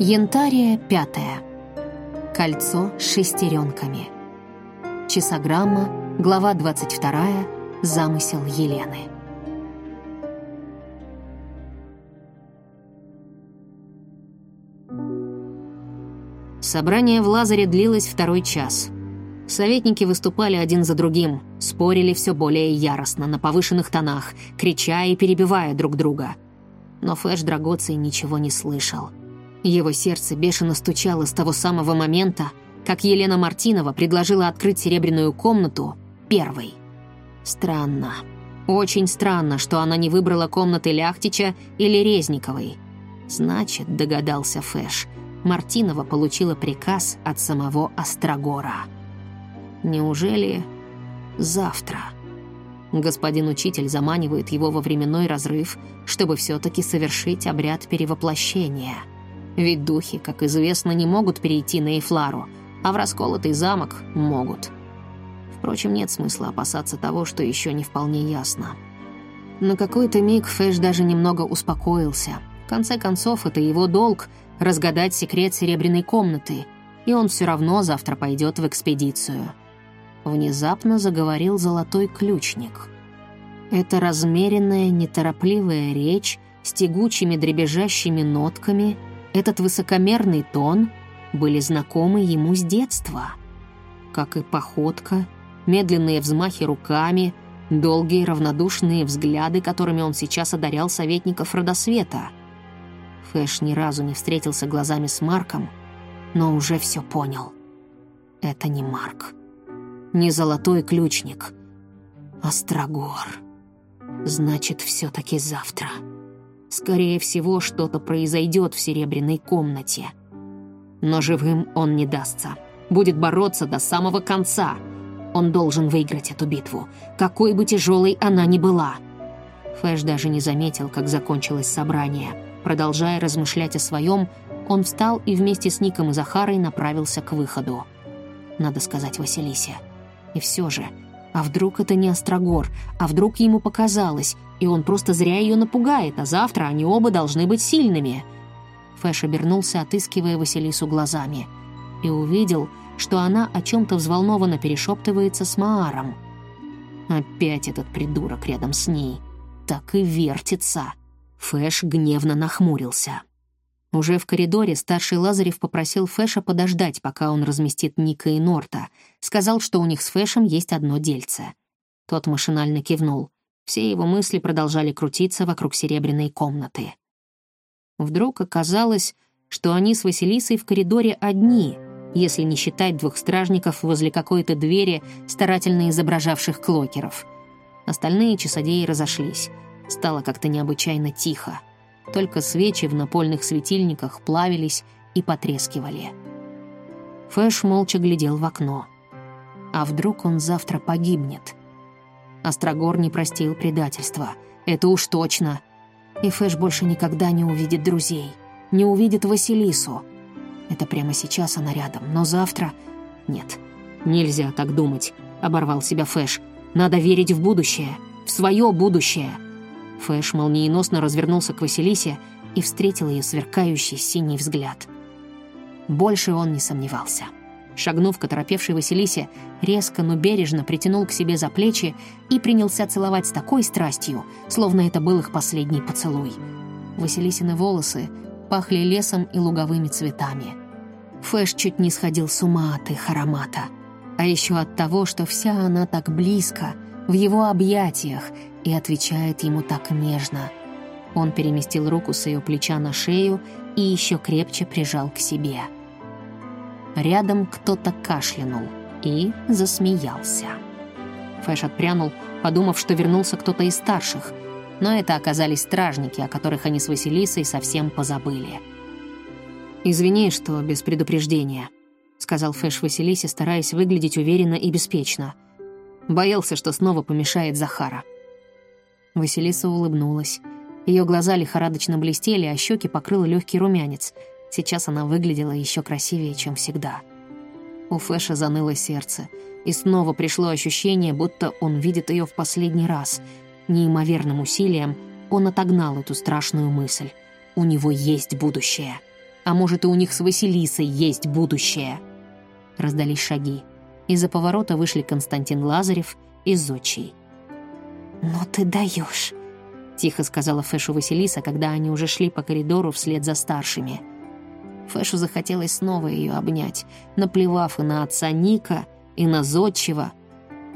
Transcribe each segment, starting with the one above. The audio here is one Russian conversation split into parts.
Янтария пятая. Кольцо с шестеренками. Часограмма, глава 22, замысел Елены. Собрание в Лазаре длилось второй час. Советники выступали один за другим, спорили все более яростно, на повышенных тонах, крича и перебивая друг друга. Но Флэш Драгоций ничего не слышал. Его сердце бешено стучало с того самого момента, как Елена Мартинова предложила открыть серебряную комнату первой. Странно. Очень странно, что она не выбрала комнаты Ляхтича или Резниковой. Значит, догадался Фэш, Мартинова получила приказ от самого Острогора. Неужели завтра? Господин учитель заманивает его во временной разрыв, чтобы все-таки совершить обряд перевоплощения – ведь духи, как известно, не могут перейти на Эйфлару, а в расколотый замок могут. Впрочем, нет смысла опасаться того, что еще не вполне ясно. На какой-то миг Фэш даже немного успокоился. В конце концов, это его долг — разгадать секрет серебряной комнаты, и он все равно завтра пойдет в экспедицию. Внезапно заговорил золотой ключник. Это размеренная, неторопливая речь с тягучими дребезжащими нотками — этот высокомерный тон были знакомы ему с детства. Как и походка, медленные взмахи руками, долгие равнодушные взгляды, которыми он сейчас одарял советников Родосвета. Фэш ни разу не встретился глазами с Марком, но уже все понял. Это не Марк. Не золотой ключник. Острогор. Значит, все-таки завтра. Скорее всего, что-то произойдет в серебряной комнате. Но живым он не дастся. Будет бороться до самого конца. Он должен выиграть эту битву, какой бы тяжелой она ни была. Фэш даже не заметил, как закончилось собрание. Продолжая размышлять о своем, он встал и вместе с Ником и Захарой направился к выходу. Надо сказать Василисе. И все же, а вдруг это не Острогор, а вдруг ему показалось, и он просто зря ее напугает, а завтра они оба должны быть сильными. Фэш обернулся, отыскивая Василису глазами, и увидел, что она о чем-то взволнованно перешептывается с Мааром. Опять этот придурок рядом с ней. Так и вертится. Фэш гневно нахмурился. Уже в коридоре старший Лазарев попросил Фэша подождать, пока он разместит Ника и Норта. Сказал, что у них с Фэшем есть одно дельце. Тот машинально кивнул. Все его мысли продолжали крутиться вокруг серебряной комнаты. Вдруг оказалось, что они с Василисой в коридоре одни, если не считать двух стражников возле какой-то двери, старательно изображавших клокеров. Остальные часодеи разошлись. Стало как-то необычайно тихо. Только свечи в напольных светильниках плавились и потрескивали. Фэш молча глядел в окно. А вдруг он завтра погибнет? Острогор не простил предательства. Это уж точно. И Фэш больше никогда не увидит друзей. Не увидит Василису. Это прямо сейчас она рядом, но завтра... Нет, нельзя так думать, оборвал себя Фэш. Надо верить в будущее, в свое будущее. Фэш молниеносно развернулся к Василисе и встретил ее сверкающий синий взгляд. Больше он не сомневался. Шагнув к оторопевшей Василисе, резко, но бережно притянул к себе за плечи и принялся целовать с такой страстью, словно это был их последний поцелуй. Василисины волосы пахли лесом и луговыми цветами. Фэш чуть не сходил с ума от их аромата. А еще от того, что вся она так близко, в его объятиях, и отвечает ему так нежно. Он переместил руку с ее плеча на шею и еще крепче прижал к себе. Рядом кто-то кашлянул и засмеялся. Фэш отпрянул, подумав, что вернулся кто-то из старших, но это оказались стражники, о которых они с Василисой совсем позабыли. «Извини, что без предупреждения», — сказал Фэш Василисе, стараясь выглядеть уверенно и беспечно. Боялся, что снова помешает Захара. Василиса улыбнулась. Ее глаза лихорадочно блестели, а щеки покрыл легкий румянец — Сейчас она выглядела еще красивее, чем всегда. У Фэша заныло сердце, и снова пришло ощущение, будто он видит ее в последний раз. Неимоверным усилием он отогнал эту страшную мысль. У него есть будущее. а может и у них с Василисой есть будущее. Раздались шаги. Из-за поворота вышли Константин Лазарев и Зодчий. «Ну ты даешь», — тихо сказала Фэшу Василиса, когда они уже шли по коридору вслед за старшими. Фэшу захотелось снова ее обнять, наплевав и на отца Ника, и на Зодчего.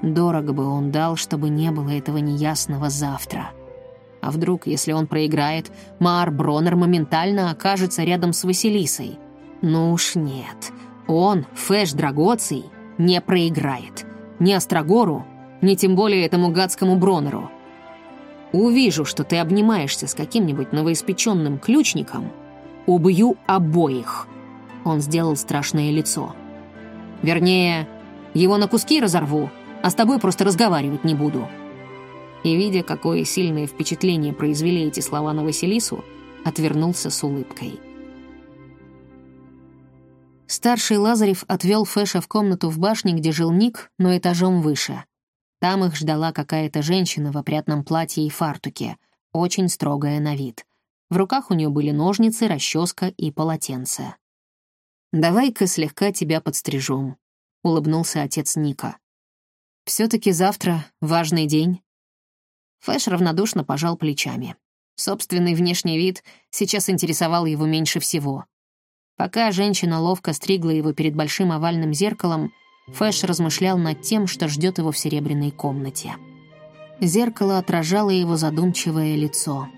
Дорого бы он дал, чтобы не было этого неясного завтра. А вдруг, если он проиграет, Маар Бронер моментально окажется рядом с Василисой? Ну уж нет. Он, Фэш Драгоций, не проиграет. Ни Острогору, ни тем более этому гадскому Бронеру. Увижу, что ты обнимаешься с каким-нибудь новоиспеченным ключником, убью обоих. Он сделал страшное лицо. Вернее, его на куски разорву, а с тобой просто разговаривать не буду. И, видя, какое сильное впечатление произвели эти слова на Василису, отвернулся с улыбкой. Старший Лазарев отвел Фэша в комнату в башне, где жил Ник, но этажом выше. Там их ждала какая-то женщина в опрятном платье и фартуке, очень строгая на вид. В руках у нее были ножницы, расческа и полотенце. «Давай-ка слегка тебя подстрижем», — улыбнулся отец Ника. все таки завтра важный день». Фэш равнодушно пожал плечами. Собственный внешний вид сейчас интересовал его меньше всего. Пока женщина ловко стригла его перед большим овальным зеркалом, Фэш размышлял над тем, что ждет его в серебряной комнате. Зеркало отражало его задумчивое лицо.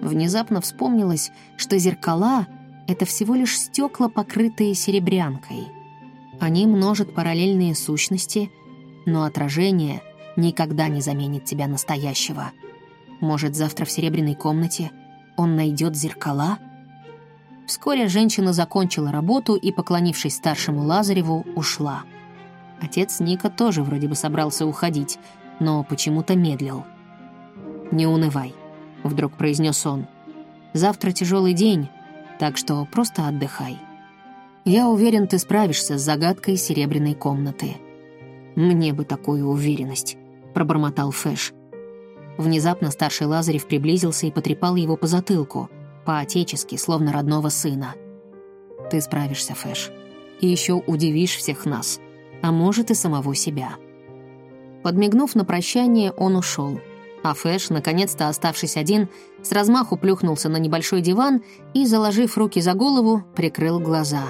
Внезапно вспомнилось, что зеркала — это всего лишь стекла, покрытые серебрянкой. Они множат параллельные сущности, но отражение никогда не заменит тебя настоящего. Может, завтра в серебряной комнате он найдет зеркала? Вскоре женщина закончила работу и, поклонившись старшему Лазареву, ушла. Отец Ника тоже вроде бы собрался уходить, но почему-то медлил. «Не унывай», — вдруг произнес он. «Завтра тяжелый день, так что просто отдыхай. Я уверен, ты справишься с загадкой серебряной комнаты». «Мне бы такую уверенность», — пробормотал Фэш. Внезапно старший Лазарев приблизился и потрепал его по затылку, по-отечески, словно родного сына. «Ты справишься, Фэш, и еще удивишь всех нас, а может и самого себя». Подмигнув на прощание, он ушел, а Фэш, наконец-то оставшись один, с размаху плюхнулся на небольшой диван и, заложив руки за голову, прикрыл глаза.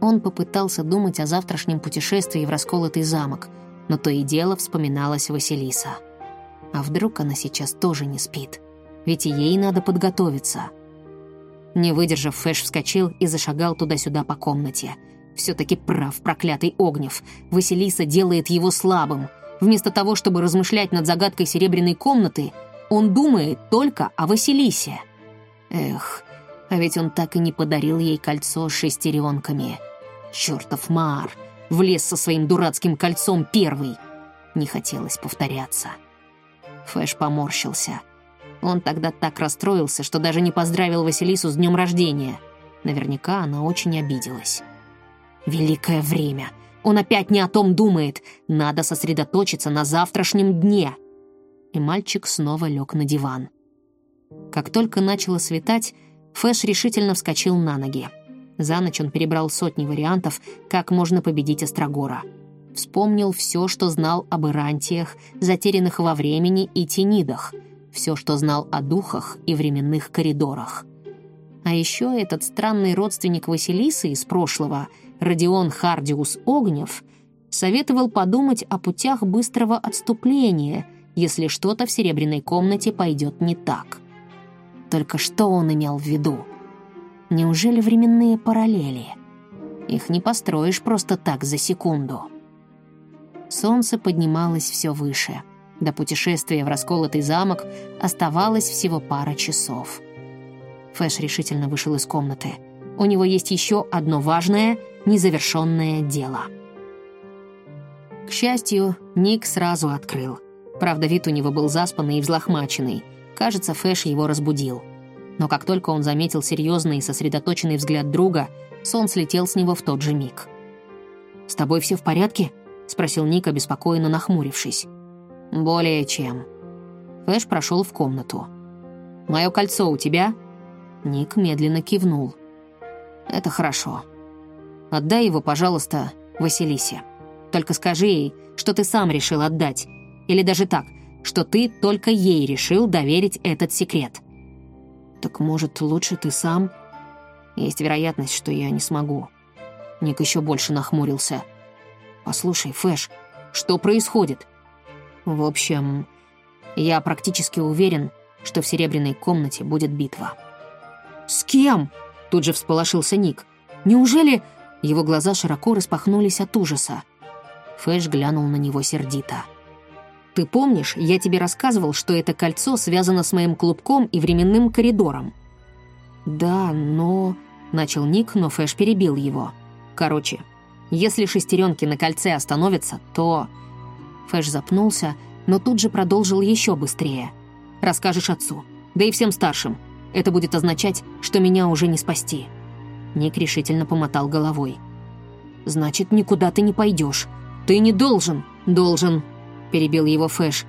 Он попытался думать о завтрашнем путешествии в расколотый замок, но то и дело вспоминалась Василиса. А вдруг она сейчас тоже не спит? Ведь и ей надо подготовиться. Не выдержав, Фэш вскочил и зашагал туда-сюда по комнате. Все-таки прав, проклятый Огнев. Василиса делает его слабым. Вместо того, чтобы размышлять над загадкой серебряной комнаты, он думает только о Василисе. Эх, а ведь он так и не подарил ей кольцо с шестеренками. Чертов Маар влез со своим дурацким кольцом первый. Не хотелось повторяться. Фэш поморщился. Он тогда так расстроился, что даже не поздравил Василису с днем рождения. Наверняка она очень обиделась. Великое время. Он опять не о том думает. Надо сосредоточиться на завтрашнем дне. И мальчик снова лег на диван. Как только начало светать, Фэш решительно вскочил на ноги. За ночь он перебрал сотни вариантов, как можно победить Острогора — вспомнил все, что знал об Ирантиях, затерянных во времени и тенидах, все, что знал о духах и временных коридорах. А еще этот странный родственник Василисы из прошлого, Родион Хардиус Огнев, советовал подумать о путях быстрого отступления, если что-то в серебряной комнате пойдет не так. Только что он имел в виду? Неужели временные параллели? Их не построишь просто так за секунду. Солнце поднималось все выше. До путешествия в расколотый замок оставалось всего пара часов. Фэш решительно вышел из комнаты. У него есть еще одно важное, незавершенное дело. К счастью, Ник сразу открыл. Правда, вид у него был заспанный и взлохмаченный. Кажется, Фэш его разбудил. Но как только он заметил серьезный и сосредоточенный взгляд друга, сон слетел с него в тот же миг. «С тобой все в порядке?» — спросил Ник, обеспокоенно нахмурившись. «Более чем». Фэш прошел в комнату. «Мое кольцо у тебя?» Ник медленно кивнул. Это хорошо. Отдай его, пожалуйста, Василисе. Только скажи ей, что ты сам решил отдать. Или даже так, что ты только ей решил доверить этот секрет. Так может, лучше ты сам? Есть вероятность, что я не смогу. Ник еще больше нахмурился. Послушай, Фэш, что происходит? В общем, я практически уверен, что в серебряной комнате будет битва. «С кем?» — тут же всполошился Ник. «Неужели...» Его глаза широко распахнулись от ужаса. Фэш глянул на него сердито. «Ты помнишь, я тебе рассказывал, что это кольцо связано с моим клубком и временным коридором?» «Да, но...» — начал Ник, но Фэш перебил его. «Короче, если шестеренки на кольце остановятся, то...» Фэш запнулся, но тут же продолжил еще быстрее. «Расскажешь отцу, да и всем старшим. Это будет означать, что меня уже не спасти». Ник решительно помотал головой. «Значит, никуда ты не пойдешь. Ты не должен». «Должен», — перебил его Фэш.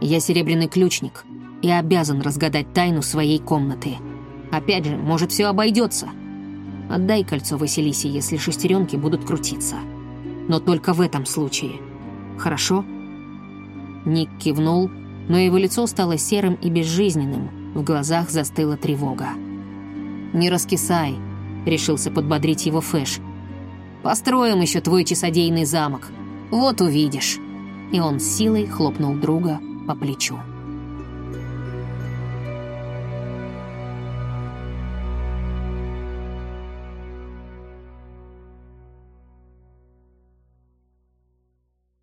«Я серебряный ключник и обязан разгадать тайну своей комнаты. Опять же, может, все обойдется. Отдай кольцо Василисе, если шестеренки будут крутиться. Но только в этом случае. Хорошо?» Ник кивнул, но его лицо стало серым и безжизненным, в глазах застыла тревога. «Не раскисай», — решился подбодрить его Фэш. «Построим еще твой часодейный замок. Вот увидишь». И он силой хлопнул друга по плечу.